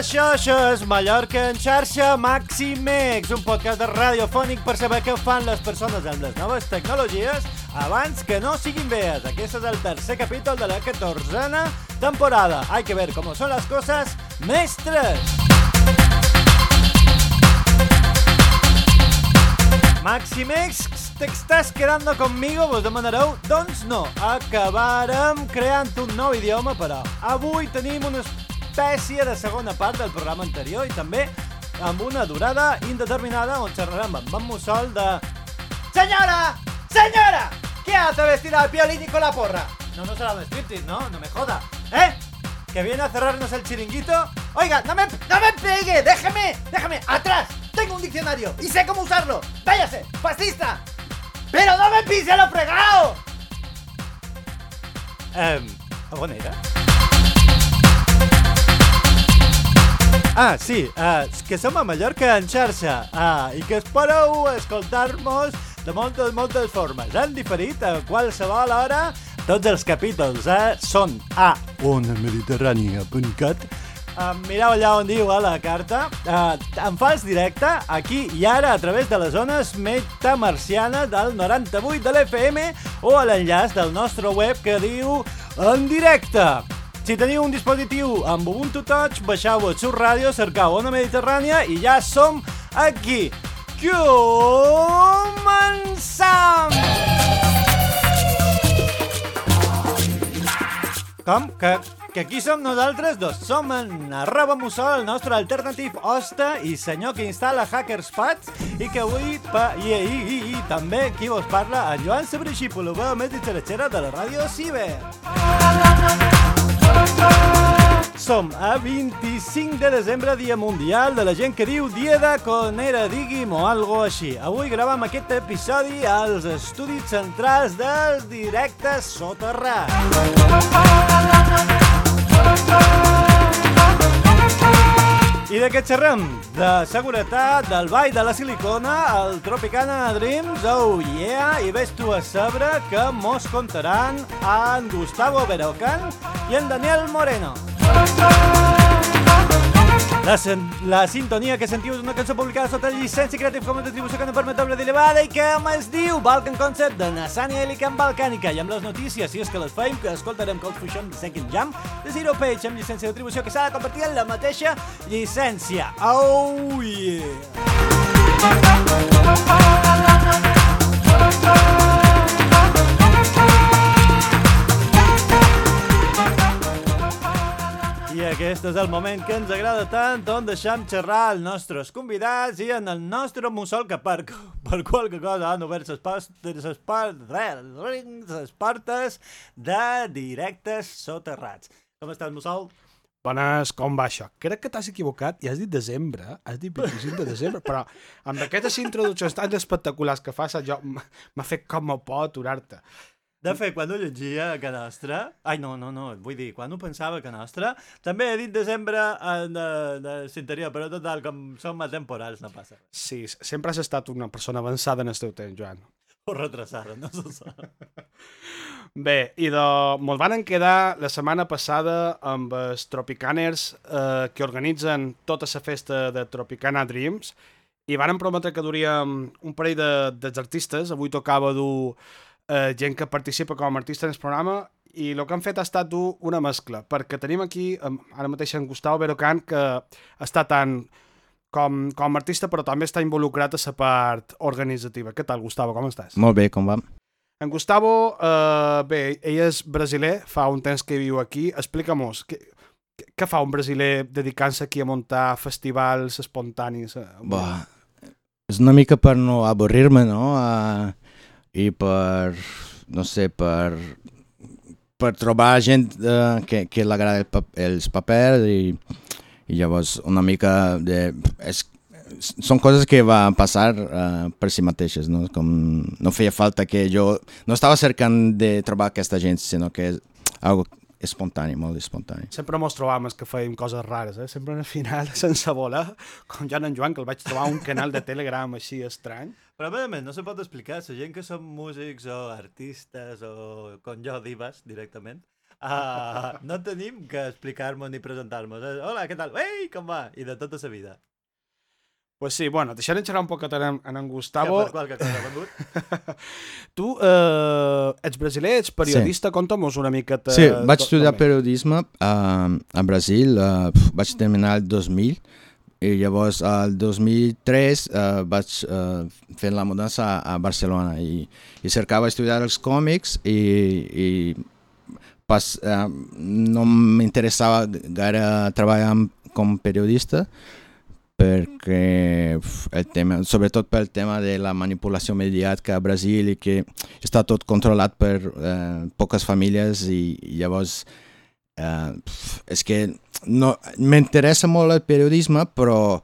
això, això és Mallorca en xarxa Maximex, un podcast radiofònic per saber què fan les persones amb les noves tecnologies abans que no siguin vees. Aquest és el tercer capítol de la 14a temporada. Hay que ver cómo son las cosas, mestres! Maximex, t'estàs quedando conmigo? Vos demanareu? Doncs no, acabarem creant un nou idioma, però avui tenim una espècie de segona part del programa anterior i també amb una durada indeterminada on xerrarem amb en Mussol de... ¡Señora! ¡Señora! ¿Qué hace vestida al piolín y con la porra? No, no será un striptease, ¿no? No me joda. ¿Eh? ¿Que viene a cerrarnos el chiringuito? Oiga, no me, no me pegue, déjeme, déjame, atrás. Tengo un diccionario y sé cómo usarlo. Váyase, fascista. Pero no me pise lo fregado. Um, on era? Ah, sí, uh, que som a Mallorca en xarxa uh, i que espereu escoltar-nos de moltes, moltes formes. Han diferit a qualsevol hora. Tots els capítols eh, són a onamediterrània.cat Uh, mireu allà on diu a la carta, uh, en fals directe, aquí i ara, a través de les zones metamarcianes del 98 de l'FM o a l'enllaç del nostre web que diu en directe. Si teniu un dispositiu amb Ubuntu Touch, baixeu a Sur Ràdio, cercau Ona Mediterrània i ja som aquí. Començam! Com? Que, que aquí som nosaltres dos. Som en arroba mussol, el nostre alternatiu hosta i senyor que instal·la Hackerspads i que avui, pa, i, i, i, i, també qui vos parla, en Joan Sabrixípol, la veu més ditxeratxera de la ràdio Ciber. Som a 25 de desembre, dia mundial de la gent que diu dia de conera, digui'm, o algo així. Avui gravam aquest episodi als estudis centrals dels directes soterrats. I de què xerrem? De seguretat, del ball de la silicona, el Tropicana Dreams, oh yeah, i ves tu a saber que mos contaran en Gustavo Berocan i en Daniel Moreno. La, la sintonia que sentiu és una cançó publicada sota llicència Creative Commons d'atribució que no permet doble d'elevada i que es diu Balkan Concept de Nassania Helican Balcànica i amb les notícies, si és que les feim, que escoltarem Cold Fusion de Second Jam de Zero Page amb llicència d'atribució que s'ha de convertir en la mateixa llicència. Oh yeah! I aquest és el moment que ens agrada tant, on deixem xerrar els nostres convidats i en el nostre mussol que per, per qualque cosa han obert les portes, portes de directes soterrats. Com estàs, mussol? Bones, com va això? Crec que t'has equivocat i has dit desembre, has dit 25 de desembre, però amb aquestes introduccions tan espectaculars que fas, jo m'ha fet com a por aturar-te. De fet, quan ho llegia a que nostra... Ai, no, no, no, vull dir, quan ho pensava a que nostra, també he dit desembre eh, de, de l'interior, però total, com som atemporals, no passa res. Sí, sempre has estat una persona avançada en el teu temps, Joan. O retrasada, no se sap. Bé, i de... Mos van quedar la setmana passada amb els Tropicaners eh, que organitzen tota la festa de Tropicana Dreams i van prometre que duríem un parell de, dels artistes. Avui tocava dur eh, gent que participa com a artista en el programa i el que han fet ha estat dur una mescla, perquè tenim aquí ara mateix en Gustavo Berocan que està tant com, com a artista però també està involucrat a la part organitzativa. Què tal, Gustavo, com estàs? Molt bé, com va? En Gustavo, eh, bé, ell és brasiler, fa un temps que viu aquí. Explica-mos, què, què fa un brasiler dedicant-se aquí a muntar festivals espontanis? Eh? Bah, és una mica per no avorrir-me, no? Uh, I per, no sé, per, per trobar gent uh, que, que li agrada el pap els papers i, i llavors una mica de... És, són coses que va passar uh, per si mateixes, no? Com no feia falta que jo... No estava cercant de trobar aquesta gent, sinó que és algo espontani, molt espontani. Sempre mos trobàvem que fèiem coses rares, eh? Sempre al final, sense voler, com ja en Joan, que el vaig trobar un canal de Telegram així estrany. Però a més, no se pot explicar, la gent que som músics o artistes o com jo, divas, directament, Uh, no tenim que explicar-nos ni presentar-nos. Eh, Hola, què tal? Ei, com va? I de tota la vida. Pues sí, bueno, deixarem xerrar un poquet en, en en Que Gustavo. per qualque cosa vengut. Tu eh, ets brasiler, ets periodista, sí. conta'm-nos una miqueta... Sí, vaig estudiar periodisme a, a Brasil, uh, vaig terminar el 2000 i llavors al 2003 uh, vaig uh, fer la mudança a, Barcelona i, i cercava estudiar els còmics i, i pas, uh, no m'interessava gaire treballar com periodista perquè el tema, sobretot pel tema de la manipulació mediàtica a Brasil i que està tot controlat per eh, poques famílies i, i llavors eh, pf, és que no, m'interessa molt el periodisme però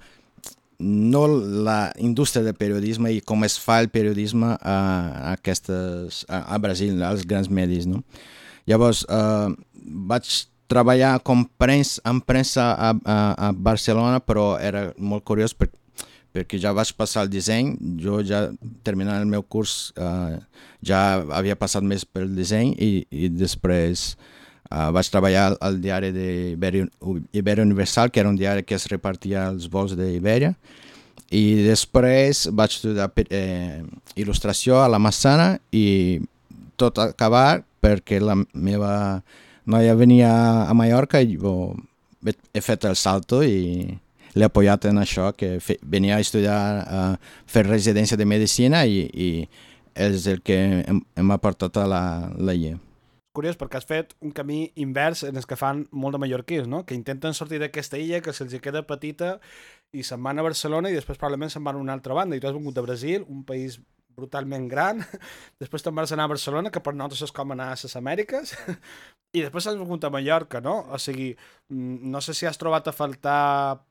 no la indústria del periodisme i com es fa el periodisme a, a, aquestes, a, a Brasil, als grans medis. No? Llavors eh, vaig treballar com prens, en premsa a, a, a Barcelona però era molt curiós per, perquè ja vaig passar el disseny, jo ja terminant el meu curs eh, ja havia passat més pel disseny i, i després eh, vaig treballar al, diari Ibèria Universal, que era un diari que es repartia els vols d'Ibèria i després vaig estudiar eh, il·lustració a la Massana i tot acabar perquè la meva noia venia a Mallorca i he, he fet el salto i l'he apoyat en això, que fe, venia a estudiar, a fer residència de medicina i, i és el que em, em ha portat a la, la llei. Curiós, perquè has fet un camí invers en els que fan molt de mallorquins, no? Que intenten sortir d'aquesta illa, que se'ls queda petita, i se'n van a Barcelona i després probablement se'n van a una altra banda. I tu has vingut de Brasil, un país brutalment gran, després te'n vas anar a Barcelona, que per nosaltres és com anar a les Amèriques, i després has vingut a Mallorca, no? O sigui, mm, no sé si has trobat a faltar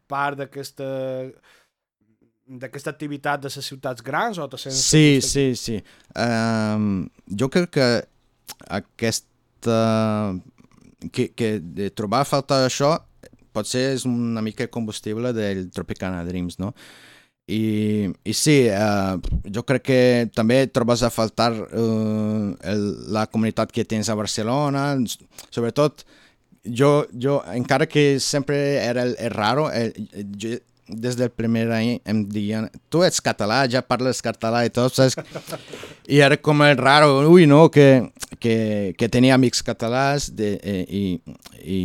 part d'aquesta d'aquesta activitat de les ciutats grans o te sents... Sí, sí, sí. Um, jo crec que aquesta... Que, que de trobar a faltar això potser és una mica combustible del Tropicana Dreams, no? I, i sí, uh, jo crec que també trobes a faltar uh, el, la comunitat que tens a Barcelona, sobretot jo, jo encara que sempre era el, el raro, el, jo, des del primer any em diuen tu ets català, ja parles català i tot, saps? I era com el raro, ui, no, que, que, que tenia amics catalans de, eh, i, i,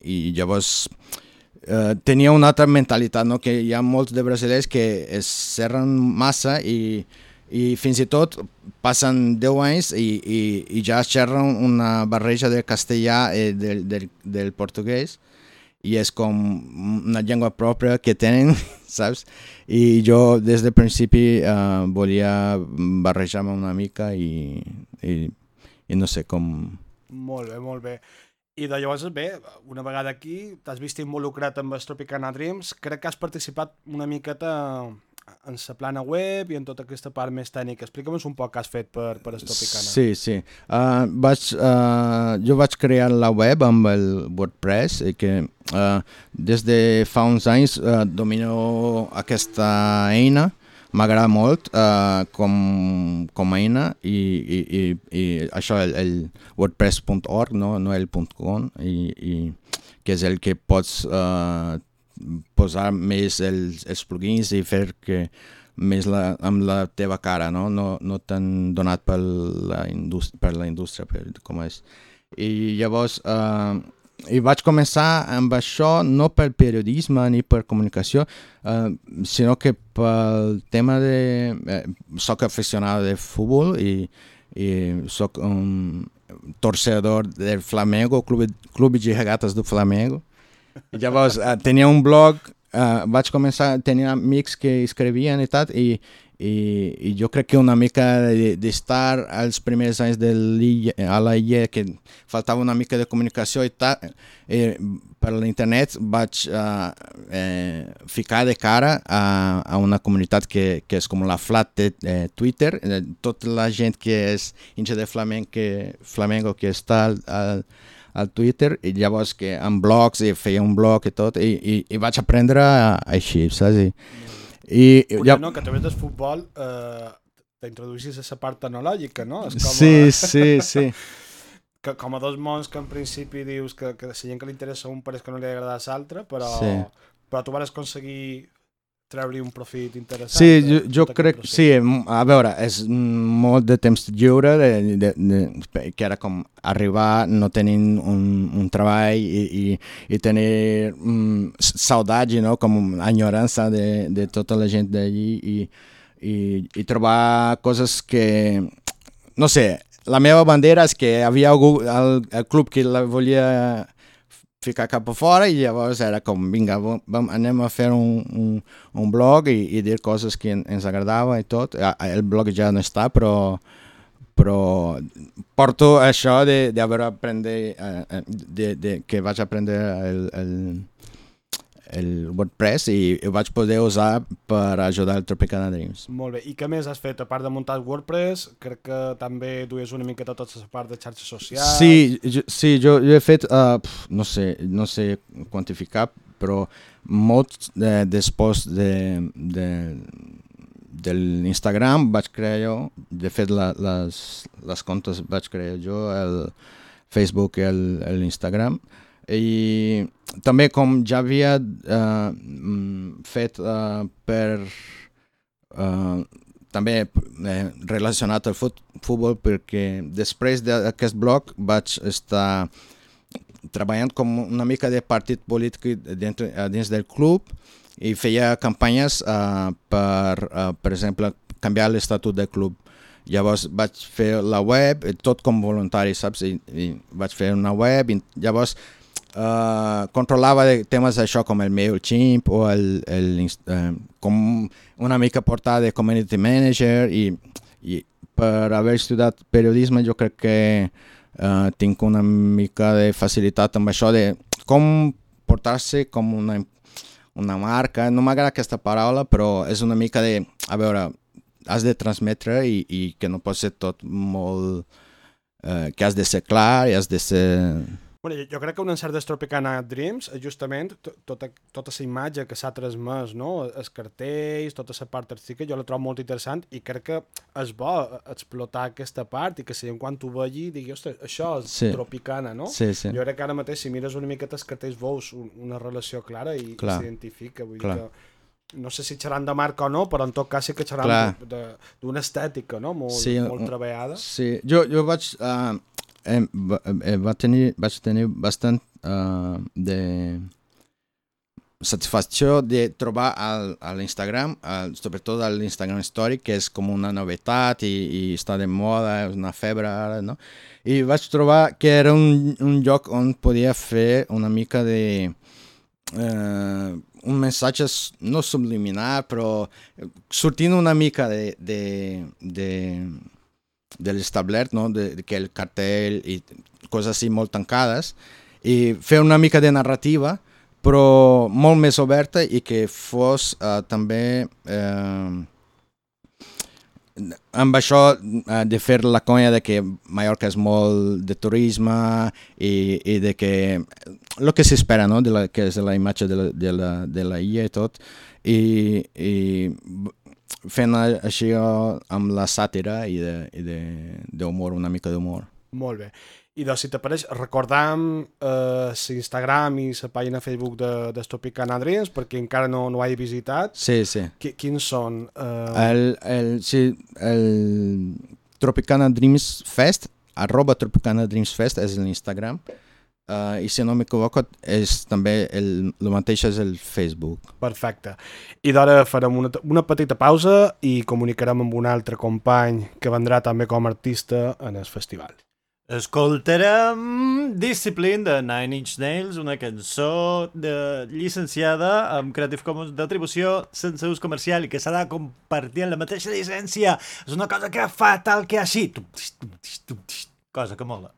i llavors eh, tenia una altra mentalitat, no? que hi ha molts de brasilers que es serren massa i, i fins i tot passen 10 anys i, i, i ja xerren una barreja de castellà i del, del, del portuguès i és com una llengua pròpia que tenen, saps? I jo des del principi uh, volia barrejar-me una mica i, i, i no sé com... Molt bé, molt bé. I de llavors, bé, una vegada aquí, t'has vist involucrat amb els Tropicana Dreams, crec que has participat una miqueta en la plana web i en tota aquesta part més tècnica. Explica'ns un poc què has fet per, per el Tropicana. Sí, sí. Uh, vaig, uh, jo vaig crear la web amb el WordPress i que uh, des de fa uns anys uh, domino aquesta eina m'agrada molt uh, com, com a eina i, i, i, i això el, el wordpress.org no, no el .com i, i que és el que pots uh, posar més els, els plugins i fer que més la, amb la teva cara, no, no, no tan donat per la, per la indústria, per com és. I llavors, uh, i vaig començar amb això no per periodisme ni per comunicació, uh, sinó que pel tema de... Eh, soc aficionat de futbol i, i soc un torcedor del Flamengo, club, club de regates do Flamengo. I llavors uh, tenia un blog, uh, vaig començar, tenia amics que escrivien i tal, i, i, i jo crec que una mica de- d'estar als primers anys de a la illa, que faltava una mica de comunicació i tal, eh, per l'internet vaig uh, eh, ficar de cara a, a una comunitat que, que és com la flat de eh, Twitter, eh, tota la gent que és hincha de Flamengo que, Flamengo que està al, al, al Twitter i llavors que en blogs i feia un blog i tot i, i, i vaig aprendre així, saps? I, i, i Ja... No, que a través del futbol eh, t'introduïssis a la part tecnològica, no? És com, Sí, eh, sí, sí. que, com a dos mons que en principi dius que, que la gent que li interessa un pareix que no li agrada a l'altre, però, Sí. però tu vas aconseguir treure-hi un profit interessant. Sí, de jo, jo crec, procés. sí, a veure, és mm, molt de temps lliure, de, de, de, que era com arribar no tenint un, un treball i, i, i tenir mm, s- saudade, no? com enyorança de, de tota la gent d'allí i, i, i trobar coses que, no sé, la meva bandera és que havia algú al, al club que la volia ficar cap a fora i llavors era com, vinga, vam, anem a fer un, un, un blog i, i dir coses que en, ens agradava i tot. Ah, El blog ja no està, però però porto això de, de haver aprendre eh, eh, de, de, que vaig aprendre el, el, el WordPress i ho vaig poder usar per ajudar el Tropicana Dreams. Molt bé. I què més has fet? A part de muntar el WordPress, crec que també duies una miqueta tota la part de xarxes socials. Sí, jo, sí, jo, jo he fet, uh, pf, no sé, no sé quantificar, però molt eh, després de, de, de l'Instagram vaig crear jo, de fet la, les, les comptes vaig crear jo, el Facebook i el- l'Instagram, i també com ja havia uh, fet uh, per uh, també eh, relacionat al fut futbol perquè després d'aquest blog vaig estar treballant com una mica de partit polític dins, dins del club i feia campanyes uh, per, uh, per exemple, canviar l'estatut del club. Llavors vaig fer la web, eh, tot com voluntari, saps? I, i vaig fer una web i llavors uh, controlava de temes d'això com el MailChimp o el, el, eh, com una mica portar de community manager i, i per haver estudiat periodisme jo crec que uh, tinc una mica de facilitat amb això de com portar-se com una, una marca, no m'agrada aquesta paraula però és una mica de, a veure, has de transmetre i, i que no pot ser tot molt eh, que has de ser clar i has de ser Bueno, jo, jo crec que un encert dels Tropicana Dreams justament to- tota, tota la imatge que s'ha transmès, no? Els cartells, tota la part artística, jo la trobo molt interessant i crec que és bo explotar aquesta part i que si en quan ho vegi digui, ostres, això és Sí. Tropicana, no? Sí, sí. Jo crec que ara mateix, si mires una miqueta els cartells, veus un- una relació clara i, Clar. s'identifica. Vull Clar. dir que no sé si xerran de marca o no, però en tot cas sí que xerran d'una estètica, no? Molt, Sí, molt treballada. Sí, jo, jo vaig, uh, eh, va, eh, va tenir, vaig tenir bastant uh, de satisfacció de trobar al, a l'Instagram, sobretot a l'Instagram Story, que és com una novetat i, i està de moda, és una febre ara, no? I vaig trobar que era un, un lloc on podia fer una mica de... Uh, un missatge no subliminar, però sortint una mica de, de, de, de l'establert, no? de, de que el cartell i coses així molt tancades, i fer una mica de narrativa, però molt més oberta i que fos uh, també eh, amb això eh, de fer la conya de que Mallorca és molt de turisme i, i de que el que s'espera, no? de la, que és la imatge de la, de la, de la illa i tot, i, i fent així amb la sàtira i de, de, d'humor, una mica d'humor. Molt bé. I doncs, si t'apareix, recordam eh, l'Instagram i la pàgina Facebook de, d'Estopicana Dreams, perquè encara no, no ho he visitat. Sí, sí. Qui, quins són? Eh, El, el, sí, el Tropicana Dreams Fest, arroba Tropicana Dreams Fest és l'Instagram. Uh, I si no m'equivoco, és també el, el mateix és el Facebook. Perfecte. I d'ara farem una, una petita pausa i comunicarem amb un altre company que vendrà també com a artista en el festival. Escoltarem Discipline de Nine Inch Nails, una cançó de, llicenciada amb Creative Commons d'atribució sense ús comercial i que s'ha de compartir en la mateixa llicència. És una cosa que fa tal que així. Cosa que mola.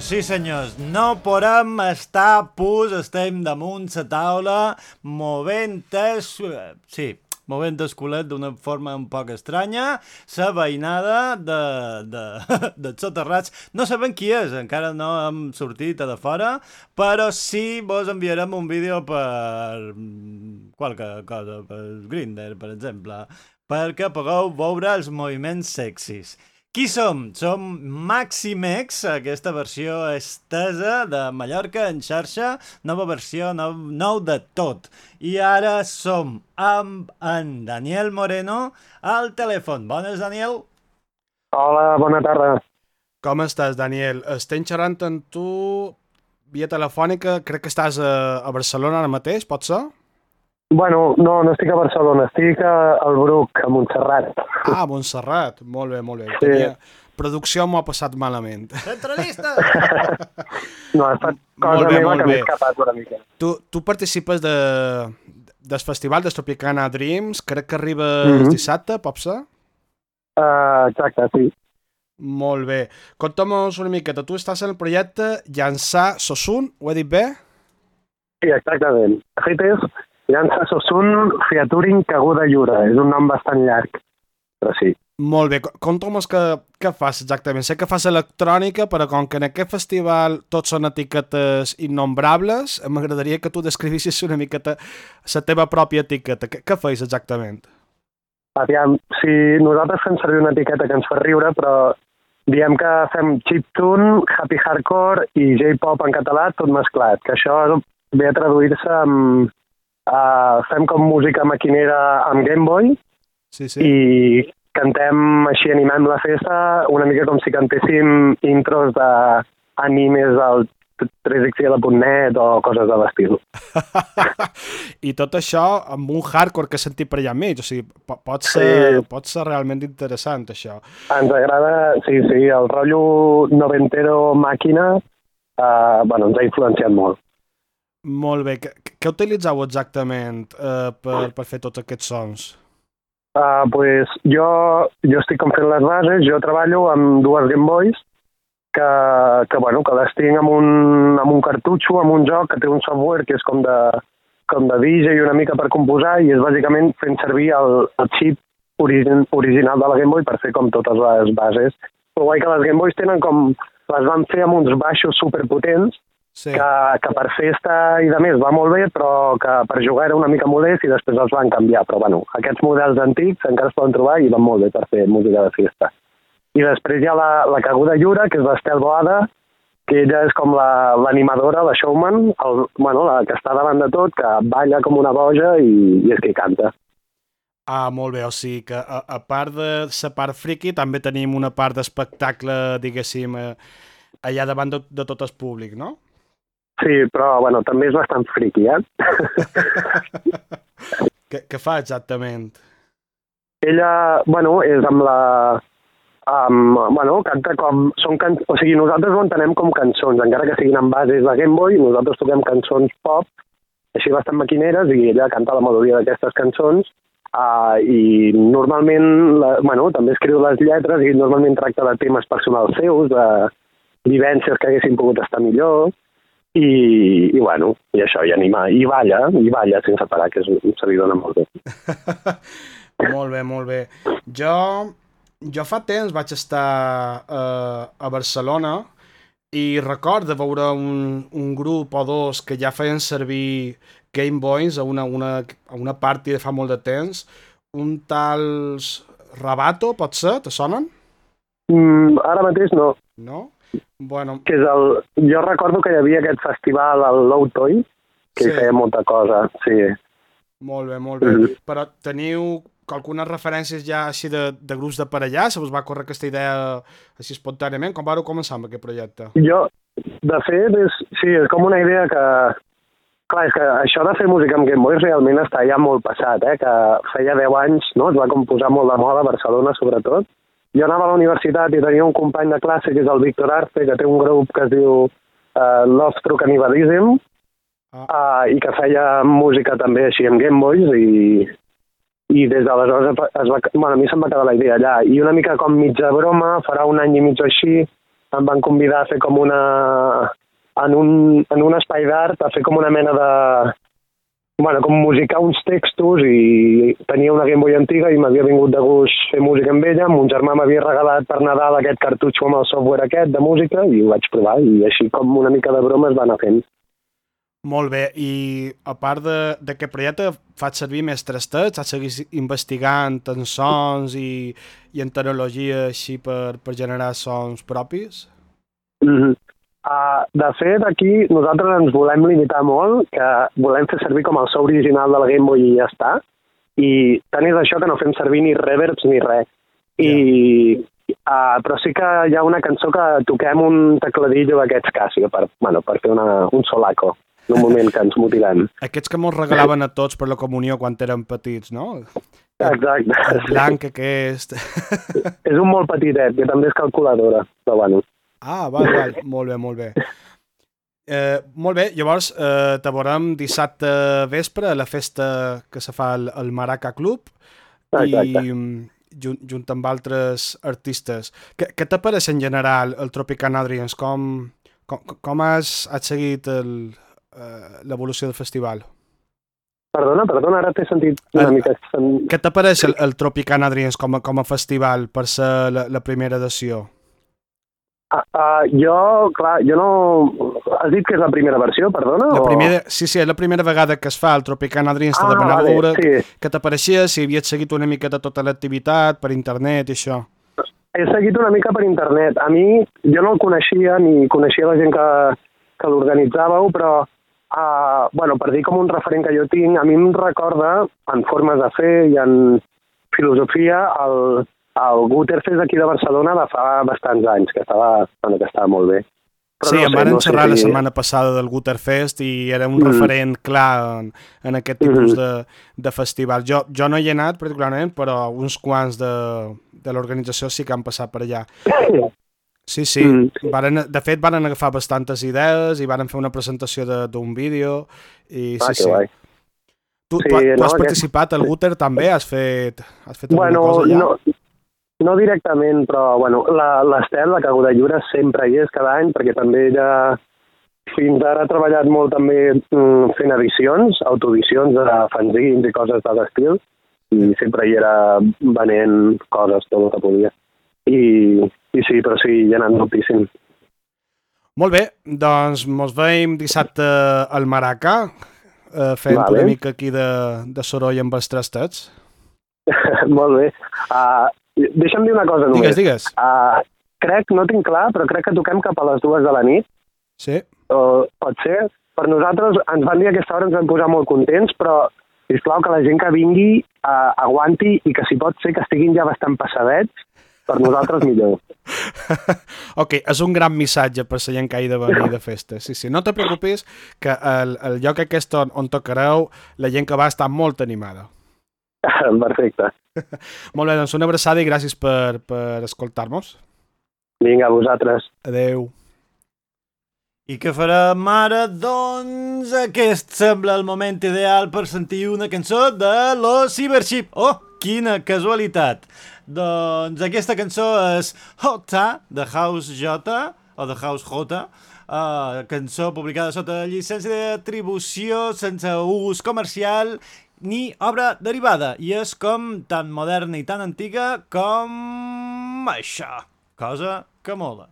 Senyors, sí senyors. No podem estar pus, estem damunt la taula, movent es... Sí, movent el culet d'una forma un poc estranya, la veïnada de, de, de soterrats. No sabem qui és, encara no hem sortit a de fora, però sí vos enviarem un vídeo per qualque cosa, per Grindr, per exemple, perquè pugueu veure els moviments sexis. Qui som? Som Maximex, aquesta versió estesa de Mallorca en xarxa, nova versió, nou, nou de tot. I ara som amb en Daniel Moreno al telèfon. Bones, Daniel? Hola, bona tarda. Com estàs, Daniel? Estem xerrant amb tu via telefònica. Crec que estàs a, a Barcelona ara mateix, pot ser? Bueno, no, no estic a Barcelona, estic a, al Bruc, a Montserrat. Ah, Montserrat. Molt bé, molt bé. Sí. Tenia... Producció m'ho ha passat malament. Centralista! No, ha estat cosa Molt bé, meva molt que m'he escapat una mica. Tu, tu participes de, del festival de Tropicana Dreams, crec que arriba Mhm. el dissabte, pot ser? Uh, exacte, sí. Molt bé. Conta'm-nos una miqueta. Tu estàs en el projecte Llançar Sosun, ho he dit bé? Sí, exactament. Fet és Llança Sosun Featuring Caguda Llura. És un nom bastant llarg, però sí. Molt bé. Co- Conta'm què, què fas exactament. Sé que fas electrònica, però com que en aquest festival tots són etiquetes innombrables, m'agradaria que tu descrivissis una miqueta la teva pròpia etiqueta. Què, què feis exactament? Aviam, si nosaltres fem servir una etiqueta que ens fa riure, però diem que fem chiptune, happy hardcore i J-pop en català, tot mesclat, que això ve a traduir-se amb... Uh, fem com música maquinera amb Game Boy Sí, sí. i cantem així, animem la festa, una mica com si cantéssim intros d'animes del 3xl.net o coses de l'estil. I tot això amb un hardcore que he sentit per allà enmig. O sigui, po- pot ser, Sí. pot ser realment interessant, això. Ens agrada, sí, sí, el rotllo noventero màquina, uh, bueno, ens ha influenciat molt. Molt bé. Què, utilitzeu exactament eh, per, per fer tots aquests sons? Uh, pues jo, jo estic com fent les bases, jo treballo amb dues Game Boys que, que, bueno, que les tinc amb un, amb un cartutxo, amb un joc que té un software que és com de, com de DJ i una mica per composar i és bàsicament fent servir el, el xip origin, original de la Game Boy per fer com totes les bases. Però guai que les Game Boys tenen com... Les van fer amb uns baixos superpotents Sí. que, que per festa i de més va molt bé, però que per jugar era una mica modest i després els van canviar. Però bueno, aquests models antics encara es poden trobar i van molt bé per fer música de festa. I després hi ha la, la caguda lliure, que és l'Estel Boada, que ella és com la- l'animadora, la, showman, el, bueno, la que està davant de tot, que balla com una boja i, i és qui canta. Ah, molt bé. O sigui que a, a part de la part friki també tenim una part d'espectacle, diguéssim, eh, allà davant de, de tot el públic, no? Sí, però bueno, també és bastant friqui, eh? Què, què fa exactament? ella, bueno, és amb la... Amb, bueno, canta com... Són can... O sigui, nosaltres ho entenem com cançons, encara que siguin amb bases de Game Boy, nosaltres toquem cançons pop, així bastant maquineres, i ella canta la melodia d'aquestes cançons, uh, i normalment, la, bueno, també escriu les lletres i normalment tracta de temes personals seus, de vivències que haguessin pogut estar millor, i, i bueno, i això, i anima, i balla, i balla sense parar, que és, se li dona molt bé. molt bé, molt bé. Jo, jo fa temps vaig estar eh, a Barcelona i recordo veure un, un grup o dos que ja feien servir Game Boys a una, una, a una party de fa molt de temps. Un tal Rabato, pot ser? Te sonen? Mm, ara mateix no, No? Bueno, que és el... Jo recordo que hi havia aquest festival, el Low Toy, que Sí. hi feia molta cosa, sí. molt bé, molt bé. Mhm. Però teniu algunes referències ja així de, de grups de per allà? Se us va córrer aquesta idea així espontàniament? Com vareu començar amb aquest projecte? Jo, de fet, és, sí, és com una idea que... Clar, és que això de fer música amb Game Boy realment està ja molt passat, eh? que feia 10 anys no? es va com posar molt de moda a Barcelona, sobretot. Jo anava a la universitat i tenia un company de classe que és el Víctor Arce, que té un grup que es diu uh, Love Through Cannibalism, Ah. uh, i que feia música també així amb Game Boys, i, i des d'aleshores es va, bueno, a mi se'm va quedar la idea allà. I una mica com mitja broma, farà un any i mig o així, em van convidar a fer com una... en un, en un espai d'art, a fer com una mena de... Bueno, com musicar uns textos i tenia una Game Boy antiga i m'havia vingut de gust fer música amb ella. Mon germà m'havia regalat per Nadal aquest cartutxo amb el software aquest de música i ho vaig provar i així com una mica de broma es va anar fent. Molt bé, i a part de- d'aquest projecte faig servir més trastets, has seguit investigant en sons i, i en tecnologia així per, per generar sons propis? Mm -hmm. Uh, de fet, aquí nosaltres ens volem limitar molt, que volem fer servir com el so original de la Game Boy i ja està. I tant és això que no fem servir ni reverbs ni res. I, uh, però sí que hi ha una cançó que toquem un tecladillo d'aquests Casio per, bueno, per fer una, un solaco en un moment que ens motivem. Aquests que mos regalaven a tots per la comunió quan érem petits, no? Exacte. El blanc aquest... És un molt petitet, que també és calculadora, però bueno. Ah, val, val. Molt bé, molt bé. Eh, molt bé, llavors eh, te veurem dissabte vespre a la festa que se fa al, al Maraca Club Exacte. i mm, junt, junt amb altres artistes. Què, què t'apareix en general el Tropicana Adrians? Com, com, com has, has seguit el, eh, l'evolució del festival? Perdona, perdona, ara t'he sentit una El- mica... sen- Què t'apareix el, el Tropicana Adrians com a, com a festival per ser la, la primera edició? Ah, ah, jo, clar, jo no... Has dit que és la primera versió, perdona? La o- primera, sí, sí, és la primera vegada que es fa el Tropicana Dreams, Ah, demanava vale, veure sí. que t'apareixia, si havies seguit una mica de tota l'activitat per internet i això. He seguit una mica per internet. A mi, jo no el coneixia ni coneixia la gent que, que l'organitzàveu, però, uh, bueno, per dir com un referent que jo tinc, a mi em recorda, en formes de fer i en filosofia, el, el Guterfest d'aquí de Barcelona de fa bastants anys, que estava, bueno, que estava molt bé. sí, em van no xerrar la si- setmana passada del Guterfest i era un Mm. referent clar en, en aquest tipus Mhm. de, de festival. Jo, jo no hi he anat particularment, però uns quants de, de l'organització sí que han passat per allà. Sí, sí. Mm. Varen, de fet, van agafar bastantes idees i van fer una presentació de- d'un vídeo i Ah, sí, que sí. guai. Tu, Sí, tu, tu no, has participat al Guter també? Has fet, has fet alguna Bueno, cosa allà? no, no directament, però bueno, la- l'Estel, la caguda lliure, sempre hi és cada any, perquè també ella fins ara ha treballat molt també mm, fent edicions, autoedicions de fanzins i coses de l'estil, i sempre hi era venent coses, tot el que podia. I, i sí, però sí, hi ha anat moltíssim. Molt bé, doncs mos veiem dissabte al Maraca, eh, fent Vale. una mica aquí de, de soroll amb els trastets. molt bé. Uh, deixa'm dir una cosa només. Digues, digues. Uh, crec, no tinc clar, però crec que toquem cap a les dues de la nit, Sí. o pot ser. Per nosaltres ens van dir a aquesta hora, ens vam posar molt contents, però sisplau que la gent que vingui eh, aguanti i que si pot ser que estiguin ja bastant passadets, per nosaltres millor. ok, és un gran missatge per la gent que hagi de venir de festa. Sí, sí, no te preocupis que el, el lloc aquest on, on tocareu, la gent que va estar molt animada. Perfecte. Molt bé, doncs una abraçada i gràcies per, per escoltar-nos. Vinga, a vosaltres. Adeu. I què farem ara? Doncs aquest sembla el moment ideal per sentir una cançó de los Cybership. Oh, quina casualitat! Doncs aquesta cançó és Hota, de House J, o de House J, uh, cançó publicada sota llicència d'atribució sense ús comercial ni obra derivada, i és com tan moderna i tan antiga com això, cosa que mola.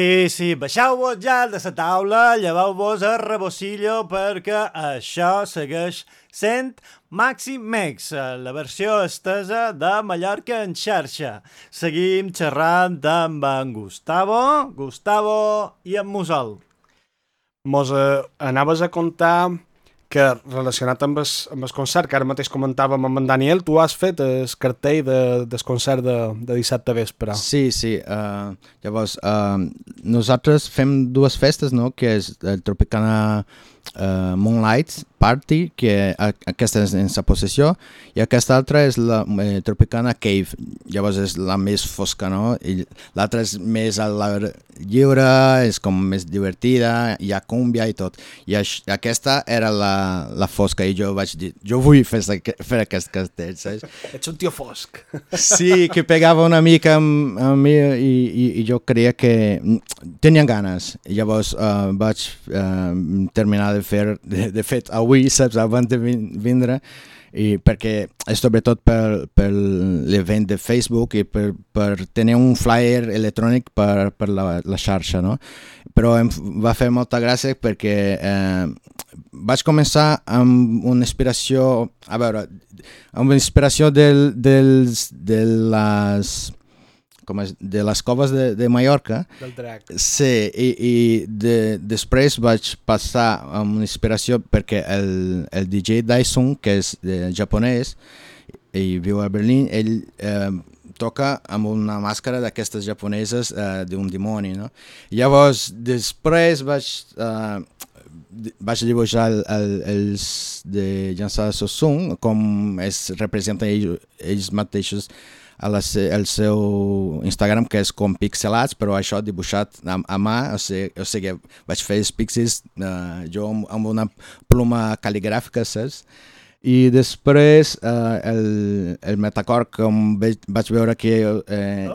Sí, sí, baixeu-vos ja de la taula, lleveu-vos a rebocillo perquè això segueix sent Maxi Mex, eh, la versió estesa de Mallorca en xarxa. Seguim xerrant amb en Gustavo, Gustavo i en Musol. Mos eh, anaves a contar que relacionat amb el, amb el concert que ara mateix comentàvem amb en Daniel, tu has fet el cartell de, del concert de, de dissabte vespre. Sí, sí. Uh, llavors, uh, nosaltres fem dues festes, no?, que és el Tropicana uh, Moonlight Party, que aquesta és en sa possessió, i aquesta altra és la eh, Tropicana Cave. Llavors és la més fosca, no? I l'altra és més a l'aire lliure, és com més divertida, hi ha cúmbia i tot. I aquesta era la, la fosca i jo vaig dir, jo vull fer, fer aquest castell, saps? Ets un tio fosc. Sí, que pegava una mica amb, amb mi i, i, i jo creia que tenien ganes. I llavors uh, vaig uh, terminar de fer, de, de fet, avui, saps, abans de vin vindre, i perquè sobretot per, per l'event de Facebook i per, per tenir un flyer electrònic per, per la, la xarxa, no? Però em va fer molta gràcia perquè eh, vaig començar amb una inspiració, a veure, amb una inspiració del, dels, de les com és, de les coves de, de Mallorca. Del drac. Sí, i, i de, després vaig passar amb una inspiració perquè el, el DJ Dyson, que és de, japonès i viu a Berlín, ell eh, toca amb una màscara d'aquestes japoneses eh, d'un dimoni, no? Llavors, després vaig... Eh, vaig dibuixar el, el, els de llançar Sosung com es representen ells, ells mateixos a la, el seu Instagram que és com pixelats però això dibuixat a, a mà o sigui, o sigui vaig fer els pixels uh, jo amb, amb una pluma cal·ligràfica saps? i després uh, el, el metacor com vaig veure que eh,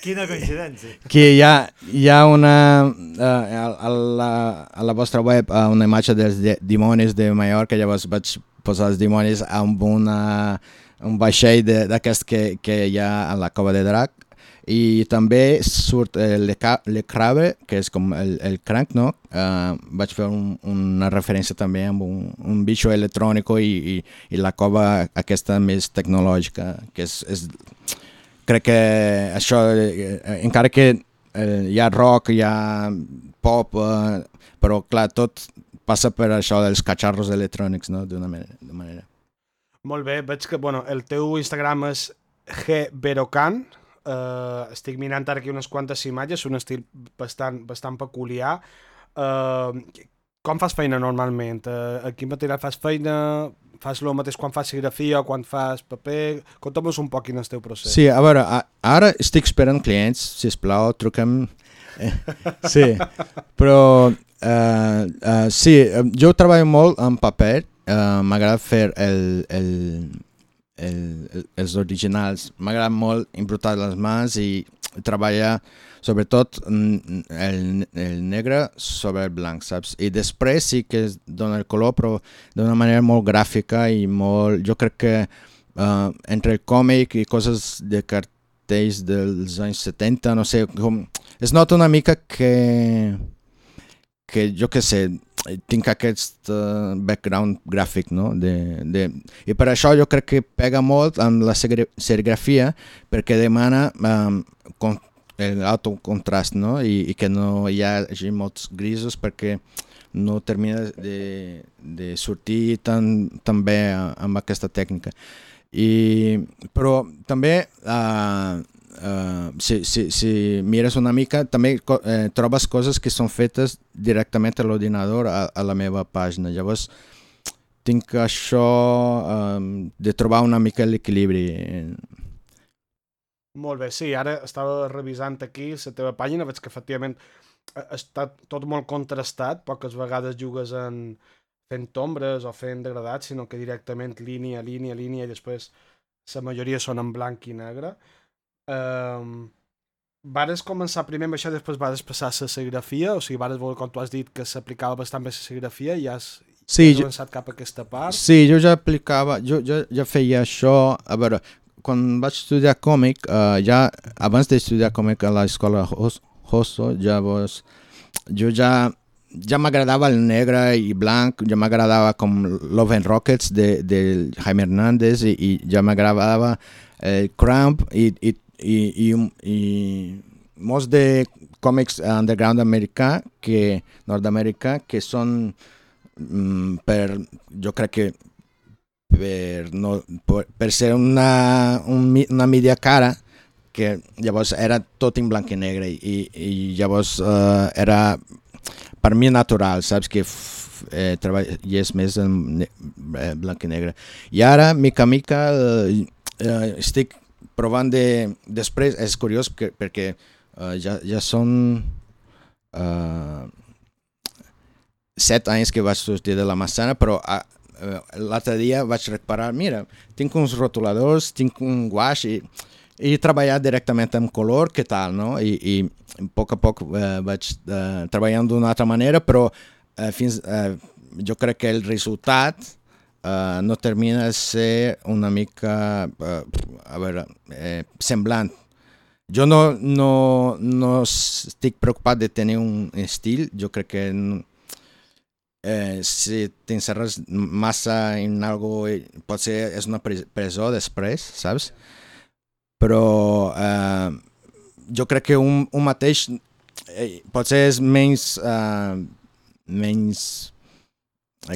Quina coincidència. que hi ha, hi ha una uh, a, a, la, a la vostra web uh, una imatge dels de, dimonis de Mallorca llavors vaig posar els dimonis amb una, un vaixell d'aquest que, que hi ha a la cova de drac i també surt eh, le, Crave, que és com el, el cranc, no? Uh, vaig fer un, una referència també amb un, un bicho electrònic i, i, i la cova aquesta més tecnològica, que és, és crec que això, eh, encara que eh, hi ha rock, hi ha pop, eh, però clar, tot passa per això dels catxarros electrònics, no?, d'una manera. Molt bé, veig que bueno, el teu Instagram és gverocan, uh, estic mirant ara aquí unes quantes imatges, un estil bastant, bastant peculiar. Uh, com fas feina normalment? Uh, a quin material fas feina? Fas el mateix quan fas serigrafia o quan fas paper? Conta'm un poc quin és el teu procés. Sí, a veure, ara estic esperant clients, si plau, truca'm. Eh, sí, però uh, uh, sí, jo treballo molt en paper, uh, m'agrada fer el, el, el, el, els originals, m'agrada molt embrutar les mans i treballar sobretot mm, el, el negre sobre el blanc, saps? I després sí que es dona el color, però d'una manera molt gràfica i molt... Jo crec que uh, entre el còmic i coses de cartells dels anys 70, no sé, com... Es nota una mica que... que jo què sé, tinc aquest uh, background gràfic, no? De, de... I per això jo crec que pega molt amb la serigrafia perquè demana um, con, l'autocontrast, no? I, I que no hi hagi molts grisos perquè no termina de, de sortir tan, tan bé amb aquesta tècnica. I, però també uh, uh, si, si, si mires una mica també eh, trobes coses que són fetes directament a l'ordinador a, a la meva pàgina llavors tinc això um, de trobar una mica l'equilibri Molt bé, sí, ara estava revisant aquí la teva pàgina, veig que efectivament eh, està tot molt contrastat, poques vegades jugues en fent ombres o fent degradats, sinó que directament línia, línia, línia, i després la majoria són en blanc i negre. Um, vares començar primer amb això, després vares passar a la serigrafia, o sigui, vares veure, com tu has dit, que s'aplicava bastant bé la serigrafia i has, sí, has jo, avançat cap a aquesta part. Sí, jo ja aplicava, jo, jo ja feia això, a veure, quan vaig estudiar còmic, uh, ja abans d'estudiar còmic a l'escola Hos- Hosso, llavors jo ja ja m'agradava el negre i blanc, ja m'agradava com Love and Rockets de, de Jaime Hernández i, i ja m'agradava el Cramp i, i, i, i, i molts de còmics underground americà que nord-americà que són mm, per, jo crec que per, no, per, per ser una, un, una mídia cara que llavors era tot en blanc i negre i, i llavors eh, era per mi natural, saps que eh, treballés més en eh, blanc i negre. I ara, mica a mica, eh, eh, estic provant de... Després, és curiós que, perquè eh, ja, ja són eh, set anys que vaig sortir de la Massana, però a, eh, l'altre dia vaig reparar, mira, tinc uns rotuladors, tinc un guaix i, i treballar directament amb color, què tal, no? I, i a poc a poc eh, vaig eh, treballant d'una altra manera, però eh, fins, eh, jo crec que el resultat eh, no termina de ser una mica, eh, a veure, eh, semblant. Jo no, no, no estic preocupat de tenir un estil, jo crec que n- eh, si t'encerres massa en algo eh, potser és una pres- presó després, saps? Però eh, jo crec que un, un mateix eh, potser és menys eh, menys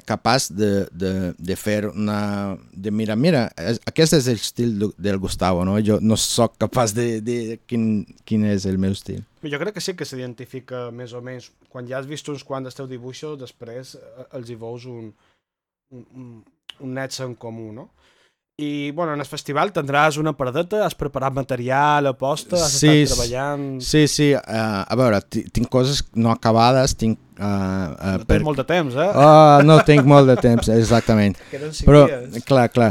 capaç de, de, de fer una... de mira, mira, aquest és el estil del Gustavo, no? Jo no sóc capaç de dir quin, quin és el meu estil. Jo crec que sí que s'identifica més o menys. Quan ja has vist uns quants dels teus dibuixos, després eh, els hi veus un, un, un, un net en comú, no? I, bueno, en el festival tindràs una paradeta, has preparat material, aposta, has Sí, estat treballant... Sí, sí, uh, a veure, ti- tinc coses no acabades, tinc... Uh, uh, No tens molt de temps, eh? Oh, no tinc molt de temps, exactament. Però, dies. clar, clar.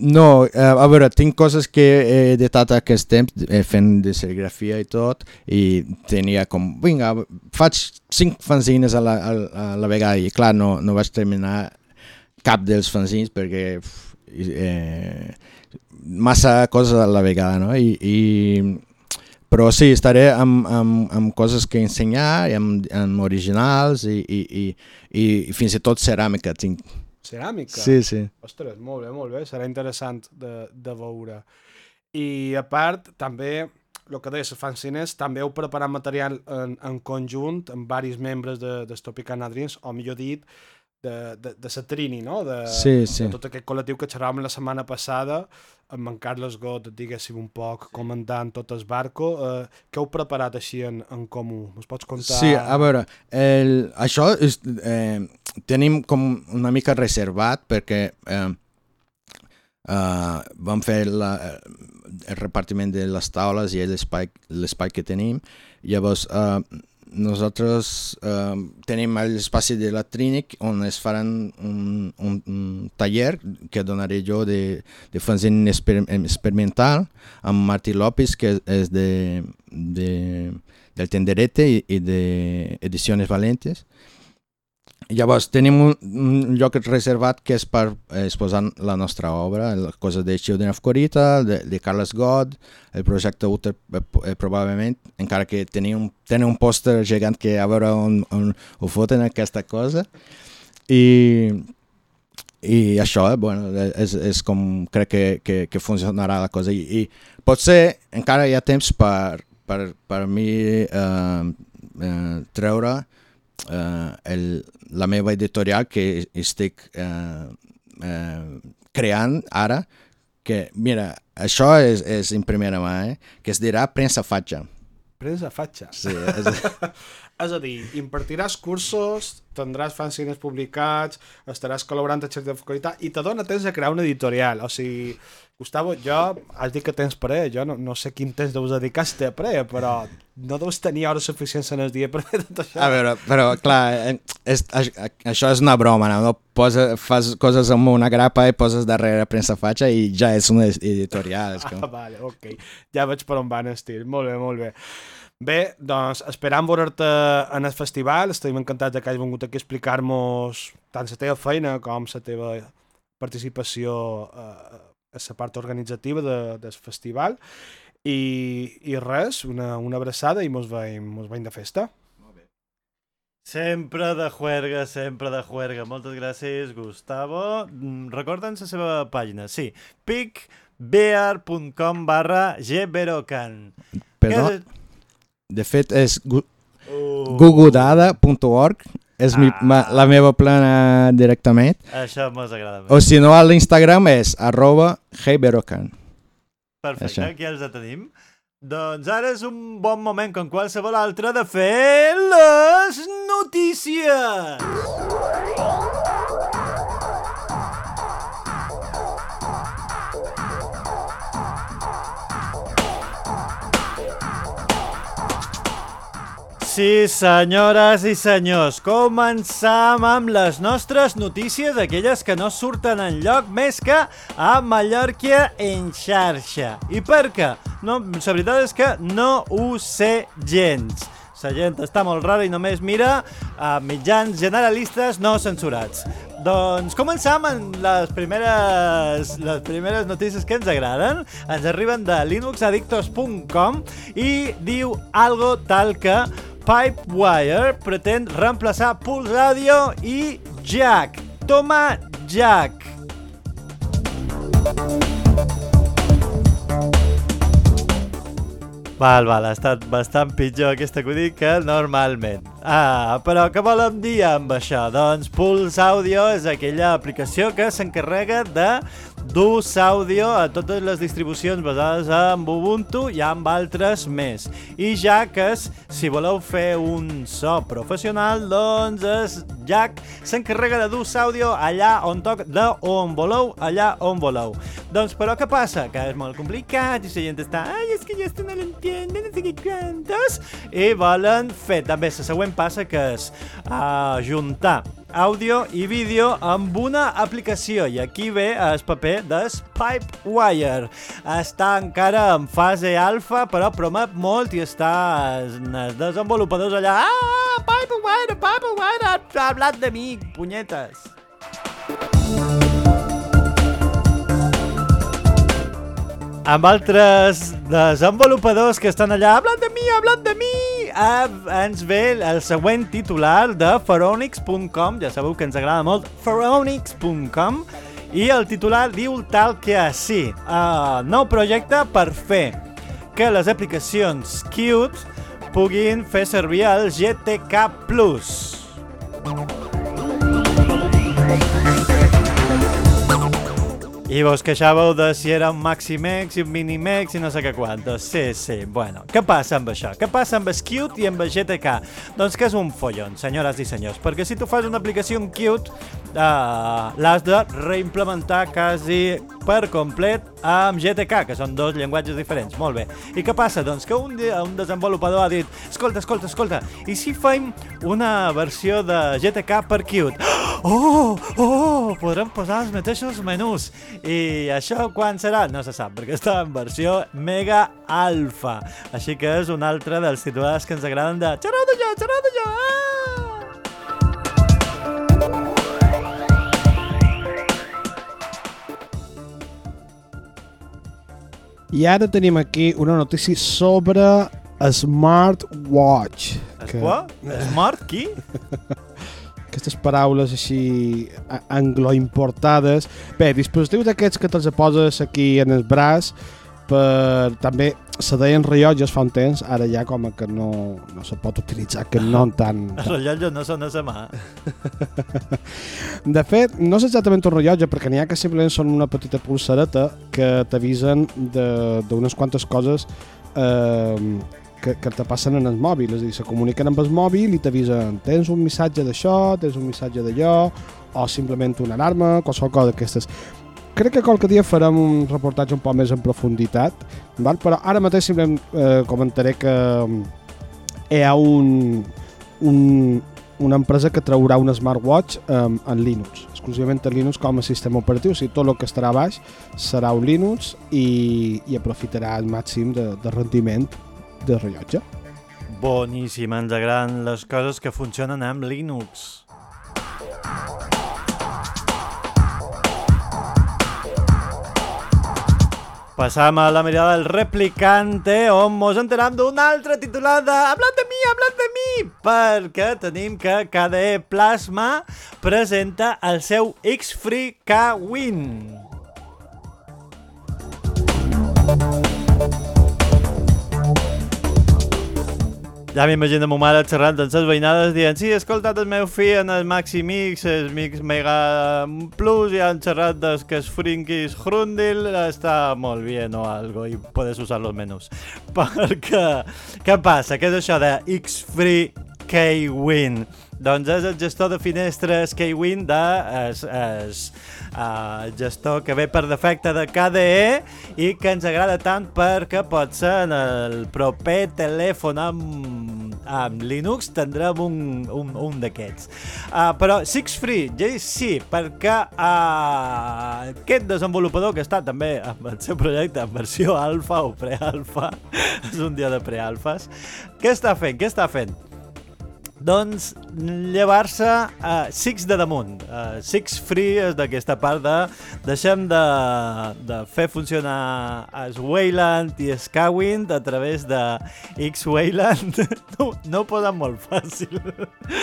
No, eh, a veure, tinc coses que he editat aquest temps fent de serigrafia i tot i tenia com, vinga, faig cinc fanzines a la, a, a la vegada i clar, no, no vaig terminar cap dels fanzines perquè uf, eh, massa coses a la vegada, no? I, i, però sí, estaré amb, amb, amb coses que ensenyar, i amb, amb originals i, i, i, i fins i tot ceràmica tinc. Ceràmica? Sí, sí. Ostres, molt bé, molt bé. Serà interessant de, de veure. I a part, també, el que deies, fanzines, també heu preparat material en, en conjunt amb varis membres de, de Stopicana Dreams, o millor dit, de, de, de Satrini, no? De, Sí, sí. de tot aquest col·lectiu que xerràvem la setmana passada, amb en Carles Got, diguéssim, un poc comandant tot el barco. Eh, què heu preparat així en, en comú? Ens pots contar? Sí, a veure, el, això és, eh, tenim com una mica reservat perquè eh, eh, vam fer la, el repartiment de les taules i l'espai l'espai que tenim. Llavors, eh, nosaltres eh, tenim l'espai de la Trínic on es faran un, un, un taller que donaré jo de, de fanzine exper experimental amb Martí López, que és de, de, del Tenderete i, i de Ediciones Valentes. Llavors, tenim un, un lloc reservat que és per exposar la nostra obra, les coses de Children of Corita, de, de Carles God, el projecte Uter, eh, eh, probablement, encara que tenia un, tenen un pòster gegant que a veure on, on ho foten aquesta cosa. I, i això, eh, bueno, és, és com crec que, que, que funcionarà la cosa. I, i potser encara hi ha temps per, per, per mi eh, eh, treure eh, el, la meva editorial que estic eh, eh, creant ara, que, mira, això és, és en primera mà, eh? que es dirà premsa fatxa. Premsa fatxa. Sí, és, És a dir, impartiràs cursos, tindràs fanzines publicats, estaràs col·laborant a xarxes de qualitat i te dona temps a crear una editorial. O sigui, Gustavo, jo has dit que tens pre, jo no, no sé quin temps deus dedicar si té pre, però no deus tenir hores suficients en el dia per fer tot això. a veure, però clar, és, a- això és una broma, no? posa, fas coses amb una grapa i poses darrere premsa fatxa i ja és una editorial. És Ah, com... vale, ok. Ja veig per on van estil. Molt bé, molt bé. Bé, doncs, esperant veure'te en el festival, estem encantats de que hagis vingut aquí a explicar-nos tant la teva feina com la teva participació eh, a la part organitzativa de, del festival I, i res, una, una abraçada i mos veiem, mos veiem de festa. Sempre de juerga, sempre de juerga. Moltes gràcies, Gustavo. Mm, Recorda'ns la seva pàgina. Sí, picbear.com barra gberocan. Perdó, Que- de fet és Uh, gugudada.org, és mi, ma, la meva plana directament. Això mos agrada més. O si no, a l'Instagram és arroba heyberocan. Perfecte, això. aquí els tenim. Doncs ara és un bon moment, com qualsevol altre, de fer les notícies! Sí, senyores i senyors, començam amb les nostres notícies, aquelles que no surten en lloc més que a Mallorca en xarxa. I per què? No, la veritat és que no ho sé gens. La gent està molt rara i només mira a mitjans generalistes no censurats. Doncs començam amb les primeres, les primeres notícies que ens agraden. Ens arriben de linuxaddictos.com i diu algo tal que Pipewire pretén reemplaçar Pulse Audio i Jack. Toma Jack. Val, val, ha estat bastant pitjor aquest acudit que normalment. Ah, però què volem dir amb això? Doncs Pulse Audio és aquella aplicació que s'encarrega de dur àudio a totes les distribucions basades en Ubuntu i amb altres més. I Jack és, si voleu fer un so professional, doncs és Jack s'encarrega de dur àudio allà on toc, de on voleu, allà on voleu. Doncs però què passa? Que és molt complicat i la gent està, ai, és que jo esto no lo entiendo, no sé què quantos, i volen fer també la següent passa que és uh, juntar àudio i vídeo amb una aplicació i aquí ve el paper de Pipewire. Està encara en fase alfa, però promet molt i està els desenvolupadors allà. Ah, Pipewire, Pipewire, ha hablat de mi, punyetes. Amb altres desenvolupadors que estan allà. Hablant de mi, hablant de mi! Eh, ens ve el següent titular de Pharonix.com ja sabeu que ens agrada molt Pharonix.com i el titular diu tal que sí uh, nou projecte per fer que les aplicacions Qt puguin fer servir el GTK Plus I vos queixàveu de si era un Maximex i un Minimex i no sé què quantos. Sí, sí, bueno. Què passa amb això? Què passa amb Qt i amb GTK? Doncs que és un follon, senyores i senyors, perquè si tu fas una aplicació en Qt, uh, l'has de reimplementar quasi per complet amb GTK, que són dos llenguatges diferents. Molt bé. I què passa? Doncs que un, un desenvolupador ha dit escolta, escolta, escolta, i si fem una versió de GTK per Qt? Oh, oh, podrem posar els mateixos menús. I això quan serà? No se sap, perquè està en versió mega alfa. Així que és un altre dels titulars que ens agraden de xerrau de jo, xerrau de jo! Ah! I ara tenim aquí una notícia sobre Smartwatch. Que... Quoi? Smart? Qui? Aquestes paraules així angloimportades. Bé, dispositius d'aquests que te'ls poses aquí en el braç per... també se deien rellotges fa un temps, ara ja com que no, no se pot utilitzar aquest nom tan... Els rellotges no són a sa mà. De fet, no és exactament un rellotge, perquè n'hi ha que simplement són una petita pulsareta que t'avisen de- d'unes quantes coses eh, que, que te passen en el mòbil, és a dir, se comuniquen amb el mòbil i t'avisen tens un missatge d'això, tens un missatge d'allò, o simplement una alarma, qualsevol cosa d'aquestes. Crec que qualque dia farem un reportatge un poc més en profunditat, val? però ara mateix simplement eh, comentaré que mm, hi ha un, un, una empresa que traurà un smartwatch um, en Linux, exclusivament en Linux com a sistema operatiu, o sigui, tot el que estarà baix serà un Linux i, i aprofitarà el màxim de, de rendiment del rellotge. Boníssim, ens agraden les coses que funcionen amb Linux. Passam a la mirada del replicante, on mos enteram d'un altre titular de Hablat de mi, hablat de mi! Perquè tenim que KDE Plasma presenta el seu X-Free K-Win. Ja m'imagino ma mare xerrant amb les veïnades dient sí, he escoltat el meu fill en el Maxi Mix, el Mix Mega Plus i han xerrat des que es Frinkis Hrundil està molt bé o algo i podes usar los menús. Perquè, què passa? Què és això de X-Free K-Win? Doncs és el gestor de finestres K-Win de es, es, uh, gestor que ve per defecte de KDE i que ens agrada tant perquè pot ser en el proper telèfon amb, amb Linux tindrem un, un, un d'aquests. Uh, però Six Free, ja sí, perquè uh, aquest desenvolupador que està també amb el seu projecte en versió alfa o prealfa, és un dia de prealfas, què està fent? Què està fent? Doncs llevar-se a Six de damunt. Uh, Six Free és d'aquesta part de deixem de, de fer funcionar es Wayland i Skywin a través de X Wayland. no, no ho posen molt fàcil.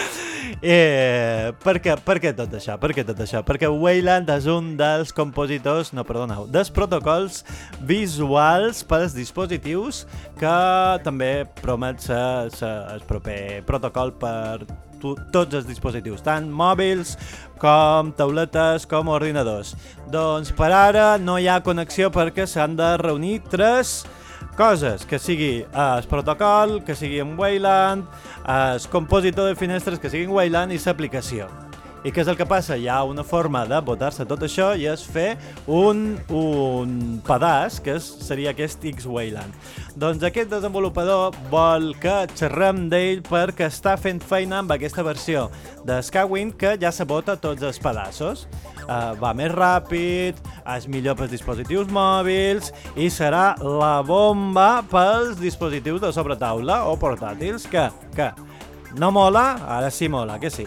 eh, per, què, per què tot això? Per què tot això? Perquè Wayland és un dels compositors, no, perdoneu, dels protocols visuals per als dispositius que també promet ser el proper protocol per tu, tots els dispositius, tant mòbils com tauletes com ordinadors. Doncs per ara no hi ha connexió perquè s'han de reunir tres coses, que sigui eh, el protocol, que sigui en Wayland, eh, el compositor de finestres, que sigui en Wayland i l'aplicació. I què és el que passa? Hi ha una forma de botar-se tot això i és fer un, un pedaç, que és, seria aquest X-Wayland. Doncs aquest desenvolupador vol que xerrem d'ell perquè està fent feina amb aquesta versió de Skywin que ja se bota tots els pedaços. Uh, va més ràpid, és millor pels dispositius mòbils i serà la bomba pels dispositius de sobretaula o portàtils que, que no mola, ara sí mola, que sí.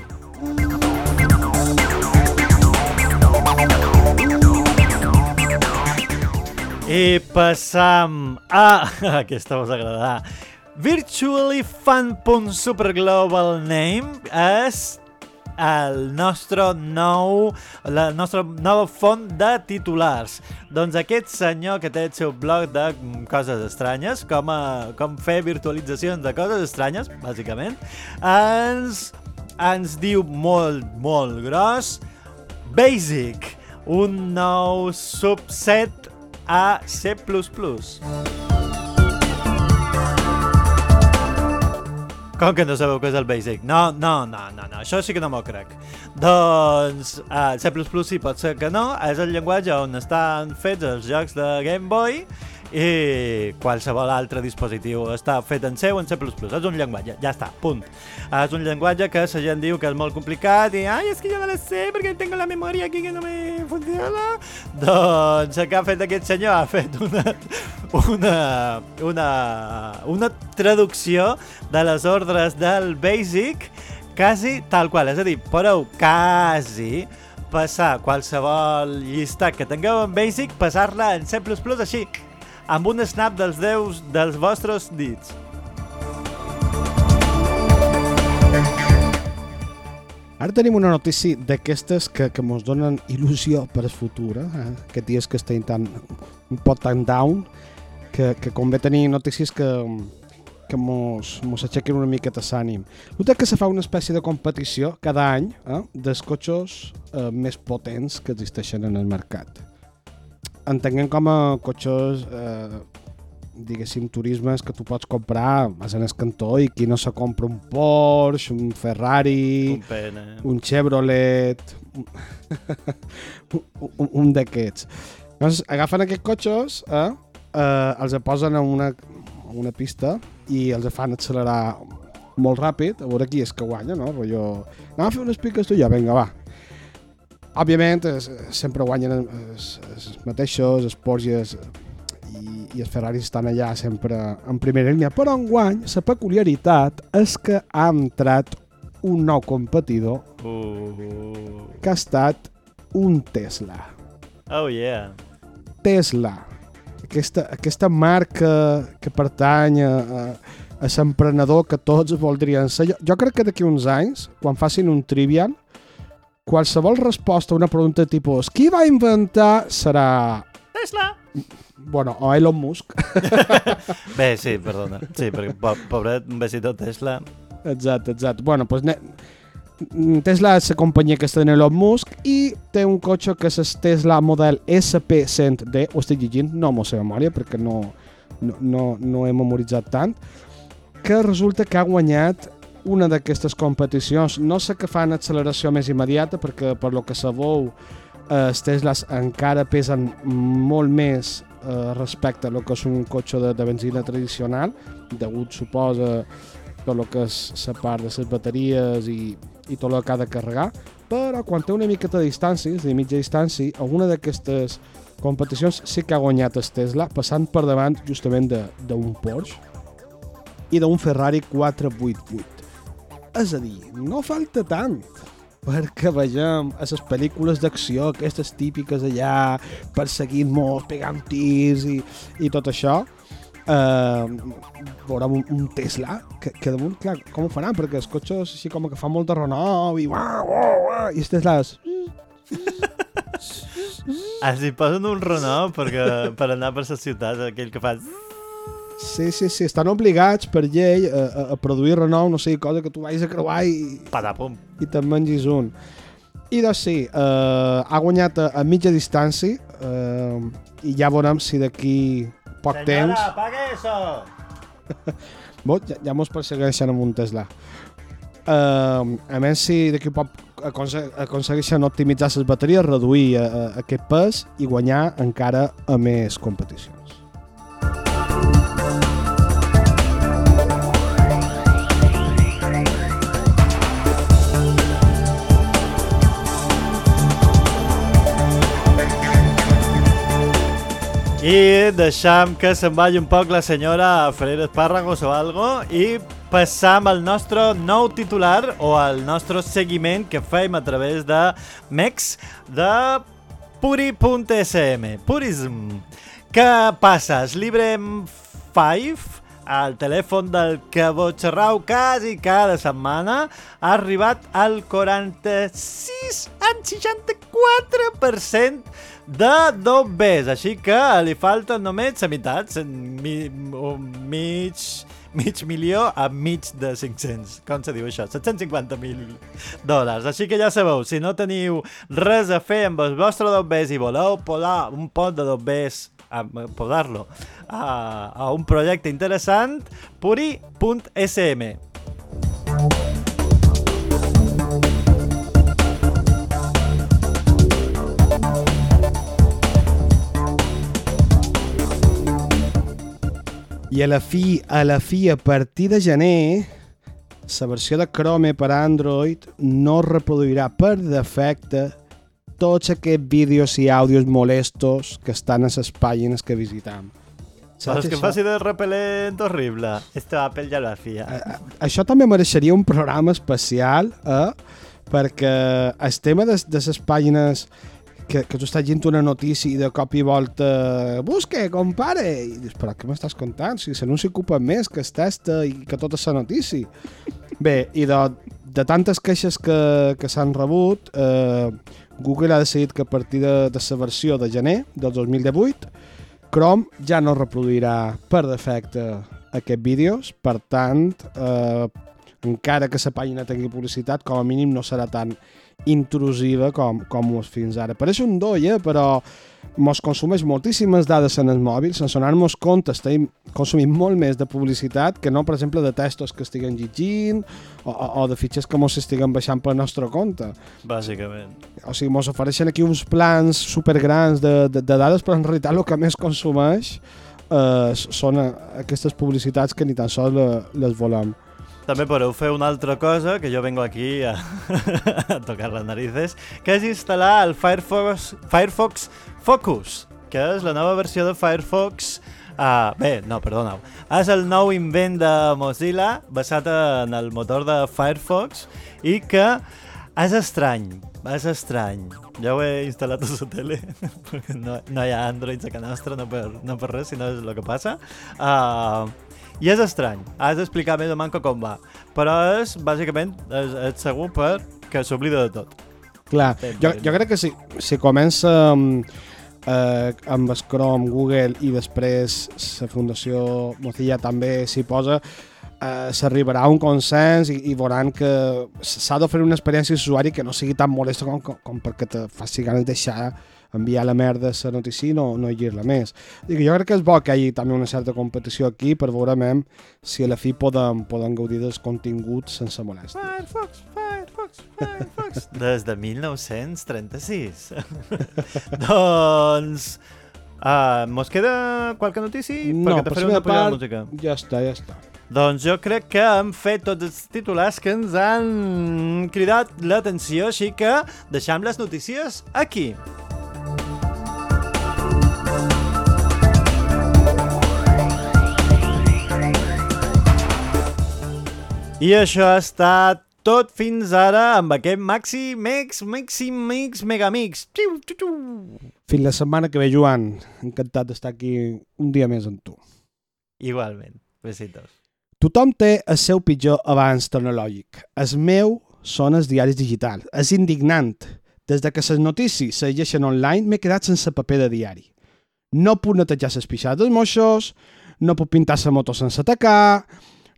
I passam a... Aquesta us agradarà. Virtually Fun.superglobal name és el nostre nou, la nostra nova font de titulars. Doncs aquest senyor que té el seu blog de coses estranyes, com, a, com fer virtualitzacions de coses estranyes, bàsicament, ens, ens diu molt, molt gros, Basic, un nou subset a C++. Com que no sabeu què és el Basic? No, no, no, no, no. això sí que no m'ho crec. Doncs uh, C++ sí pot ser que no, és el llenguatge on estan fets els jocs de Game Boy i qualsevol altre dispositiu està fet en o en C++. És un llenguatge, ja està, punt. És un llenguatge que la gent diu que és molt complicat i ai, és que jo no la sé perquè tengo la memòria aquí que no me funciona. Doncs el que ha fet aquest senyor ha fet una, una, una, una traducció de les ordres del Basic quasi tal qual, és a dir, podeu quasi passar qualsevol llistat que tingueu en Basic, passar-la en C++ així, amb un snap dels deus dels vostres dits. Ara tenim una notícia d'aquestes que, que mos donen il·lusió per al futur. Eh? Aquest dies que estem tan, un pot tan down que, que convé tenir notícies que, que mos, mos aixequin una miqueta l'ànim. Note que se fa una espècie de competició cada any eh, dels cotxes eh, més potents que existeixen en el mercat. Entenguem com a cotxes, eh, diguéssim, turismes que tu pots comprar, vas en el cantó i qui no se compra un Porsche, un Ferrari, Un un Chevrolet, un, un, un d'aquests. Llavors, agafen aquests cotxes, eh, eh, els posen a una, a una pista i els fan accelerar molt ràpid, a veure qui és que guanya, no? Rollo, anem a fer unes piques tu ja, vinga, va. Òbviament, es, sempre guanyen els, els mateixos, els Porsches i, i els Ferraris estan allà sempre en primera línia, però en guany la peculiaritat és que ha entrat un nou competidor Uh, que ha estat un Tesla. oh yeah. Tesla. Aquesta, aquesta marca que pertany a, a, a l'emprenedor que tots voldrien ser. Jo, jo crec que d'aquí uns anys, quan facin un trivial, qualsevol resposta a una pregunta tipus qui va inventar serà... Tesla! Bueno, o Elon Musk. Bé, sí, perdona. Sí, perquè po pobret, un besito Tesla. Exacte, exacte. Bueno, doncs ne... Tesla és la companyia que està en Elon Musk i té un cotxe que és el Tesla model SP100D, ho estic llegint, no m'ho sé memòria perquè no, no, no, no he memoritzat tant, que resulta que ha guanyat una d'aquestes competicions. No sé que fan acceleració més immediata perquè per lo que sabeu eh, els Teslas encara pesen molt més eh, respecte a lo que és un cotxe de, de benzina tradicional, degut, suposa, tot el que és la part de les bateries i, i tot el que ha de carregar, però quan té una miqueta de distància, de mitja distància, alguna d'aquestes competicions sí que ha guanyat el Tesla, passant per davant justament d'un Porsche i d'un Ferrari 488. És a dir, no falta tant perquè vegem a les pel·lícules d'acció, aquestes típiques allà, perseguint molts, pegant tirs i, i tot això, eh, veurem un, un Tesla que, que damunt, clar, com ho faran? Perquè els cotxes així com que fan molt de renou i uau, uau, uau, i els Teslas... Ah, si posen un Renault perquè, per anar per la ciutat, aquell que fa... Sí, sí, sí, estan obligats per llei a, a, a produir renou, no sé, cosa que tu vagis a creuar i, Patapum. i te'n mengis un. I doncs sí, eh, ha guanyat a, a mitja distància eh, i ja veurem si d'aquí poc temps... apaga eso! Bo, ja, ja mos persegueixen amb un Tesla. Uh, a més, si d'aquí a poc aconse aconsegueixen optimitzar les bateries, reduir uh, aquest pes i guanyar encara a més competicions. I deixam que se'n vagi un poc la senyora a fer espàrragos o algo i passam al nostre nou titular o al nostre seguiment que fem a través de MEX de Puri.sm. Purism. Què passa? El llibre 5 el telèfon del que vos xerrau quasi cada setmana ha arribat al 46 en 64% de dobbers, així que li falten només la meitat, mi, mig, mig milió a mig de 500. Com se diu això? 750.000 dòlars. Així que ja sabeu, si no teniu res a fer amb els vostres dobbers i voleu posar un pot de dobbers a posar-lo a, a un projecte interessant, puri.sm. I a la fi, a la fi, a partir de gener, la versió de Chrome per a Android no reproduirà per defecte tots aquests vídeos i àudios molestos que estan a les pàgines que visitam. Saps que faci de repel·lent horrible. Esto Apple ja lo hacía. A- a- Això també mereixeria un programa especial, eh? perquè el tema de, de les pàgines que, que tu estàs llegint una notícia i de cop i volta busque, compare, i dius, però què m'estàs contant? Si l'anunci ocupa més que es testa i que tota la notícia. Bé, i de, de tantes queixes que, que s'han rebut, eh, Google ha decidit que a partir de, de la versió de gener del 2018 Chrome ja no reproduirà per defecte aquests vídeos, per tant, eh, encara que la pàgina tingui publicitat, com a mínim no serà tan intrusiva com, com ho és fins ara. Pareix un doia, però mos consumeix moltíssimes dades en el mòbil, sense donar-nos compte estem consumint molt més de publicitat que no, per exemple, de textos que estiguen llegint o, o, o de fitxers que mos estiguen baixant pel nostre compte. Bàsicament. O sigui, mos ofereixen aquí uns plans supergrans de, de, de dades, però en realitat el que més consumeix eh, són eh, aquestes publicitats que ni tan sols le, les volem. També podeu fer una altra cosa, que jo vengo aquí a, a tocar les narices, que és instal·lar el Firefox, Firefox Focus, que és la nova versió de Firefox Uh, bé, no, perdoneu. És el nou invent de Mozilla basat en el motor de Firefox i que És estrany, és estrany. Ja ho he instal·lat a la tele, perquè no, no hi ha Androids a casa nostra, no per, no per res, sinó és el que passa. Uh, I és estrany, has d'explicar més o manco com va. Però és, bàsicament, és, és segur per que s'oblida de tot. Clar, jo, jo crec que si, si comença amb, eh, amb Chrome, Google i després la Fundació Mozilla també s'hi posa, eh, s'arribarà a un consens i, i veuran que s'ha d'oferir una experiència d'usuari que no sigui tan molesta com, com, com perquè te faci ganes de deixar enviar la merda a la notícia i no, no llegir-la més. Dic, jo crec que és bo que hi hagi també una certa competició aquí per veure mem si a la fi podem, podem gaudir dels continguts sense molèstia. Firefox, Firefox, Firefox. Des de 1936. doncs... Uh, mos queda qualque notícia? No, perquè te per faré la una meva pujada de part- música. Ja està, ja està. Doncs jo crec que hem fet tots els titulars que ens han cridat l'atenció, així que deixem les notícies aquí. I això ha estat tot fins ara amb aquest Maxi Mix, Mixi Mix, Megamix. Fins la setmana que ve, Joan. Encantat d'estar aquí un dia més amb tu. Igualment. Besitos. Tothom té el seu pitjor avanç tecnològic. El meu són els diaris digitals. És indignant. Des de que les notícies se llegeixen online m'he quedat sense paper de diari. No puc netejar les pixades moixos, no puc pintar la moto sense atacar,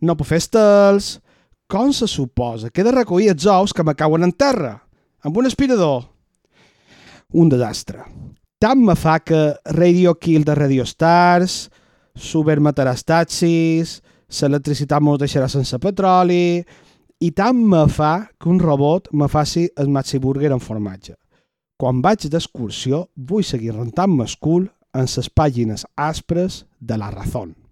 no puc fer estels... Com se suposa que he de recollir els ous que me cauen en terra? Amb un aspirador? Un desastre. Tant me fa que Radio Kill de Radio Stars, Super matarà els taxis, l'electricitat mos deixarà sense petroli, i tant me fa que un robot me faci el Maxi Burger en formatge. Quan vaig d'excursió, vull seguir rentant-me el cul en les pàgines aspres de la Razón.